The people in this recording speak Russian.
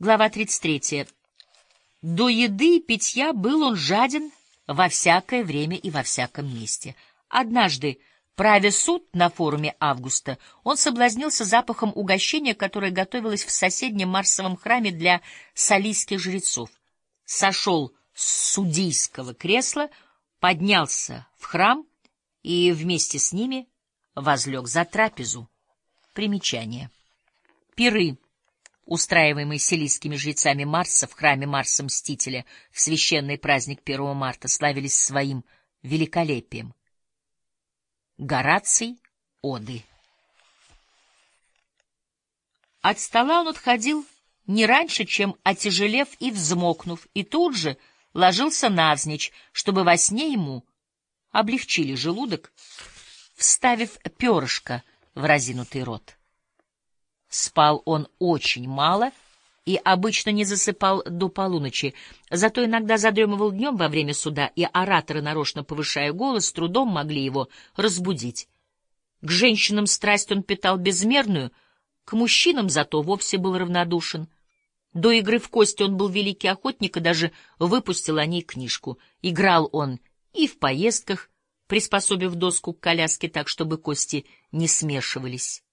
Глава 33. До еды и питья был он жаден во всякое время и во всяком месте. Однажды, правя суд на форуме Августа, он соблазнился запахом угощения, которое готовилось в соседнем Марсовом храме для солийских жрецов. Сошел с судейского кресла, поднялся в храм и вместе с ними возлег за трапезу. Примечание. Пиры устраиваемые силийскими жрецами Марса в храме Марса-Мстителя в священный праздник 1 марта, славились своим великолепием. Гораций Оды От стола он отходил не раньше, чем отяжелев и взмокнув, и тут же ложился навзничь, чтобы во сне ему облегчили желудок, вставив перышко в разинутый рот. Спал он очень мало и обычно не засыпал до полуночи, зато иногда задремывал днем во время суда, и ораторы, нарочно повышая голос, с трудом могли его разбудить. К женщинам страсть он питал безмерную, к мужчинам зато вовсе был равнодушен. До игры в кости он был великий охотник и даже выпустил о ней книжку. Играл он и в поездках, приспособив доску к коляске так, чтобы кости не смешивались.